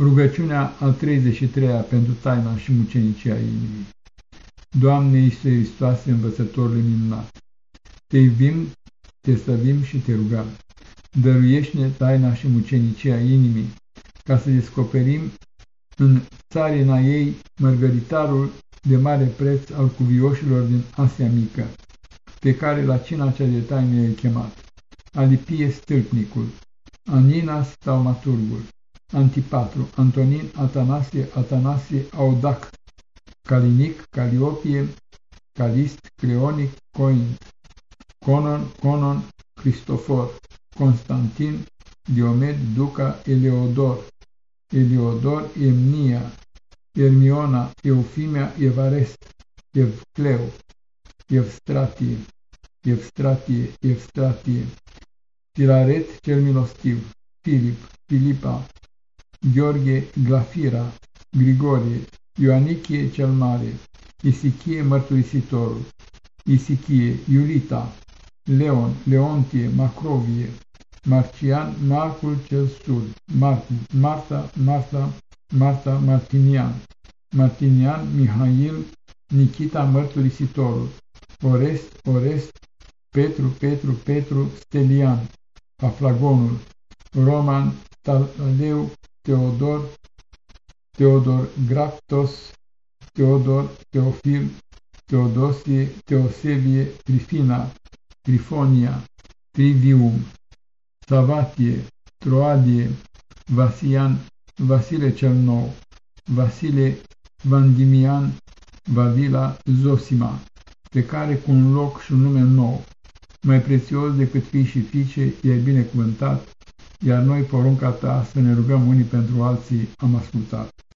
Rugăciunea a 33-a pentru taina și mucenicia inimii. Doamne Iisuse Hristoase, învățătorul minunat, Te iubim, Te slăvim și Te rugăm. Dăruiește-ne taina și mucenicia inimii, ca să descoperim în țarina ei mărgăritarul de mare preț al cuvioșilor din Asia Mică, pe care la cina cea de taină i-ai chemat, Alipie stâlpnicul, Aninas taumaturgul, Antipatru, Antonin, Atanasie, Atanasie, Audact, Calinic, Caliopie, Calist, Creonic, Coint, Conon, Conon, Cristofor, Constantin, Diomed, Duca, Eleodor, Eleodor, Emnia, Ermiona, Eufimia, Evarest, Evcleu, Evstratie, Evstratie, Evstratie, Filaret cel milostiv, Filip, Filipa, Gheorghe Glafira, Grigorie, Ioanichie cel Mare, Isichie Mărturisitorul, Isichie, Iulita, Leon, Leontie, Macrovie, Marcian, Marcul cel Sud, Martin, Marta, Marta, Marta, Martinian, Martinian, Mihail, Nikita Mărturisitorul, Orest, Orest, Petru, Petru, Petru, Stelian, Aflagonul, Roman, Tadeu, Teodor, Teodor Graftos, Teodor, Teofil, Teodosie, Teosebie, Trifina, Trifonia, Trivium, Savatie, Troadie, Vasian, Vasile cel Nou, Vasile Vandimian, Vavila Zosima, pe care cu un loc și un nume nou, mai prețios decât fii și fiice, i-ai binecuvântat, iar noi porunca ta să ne rugăm unii pentru alții am ascultat.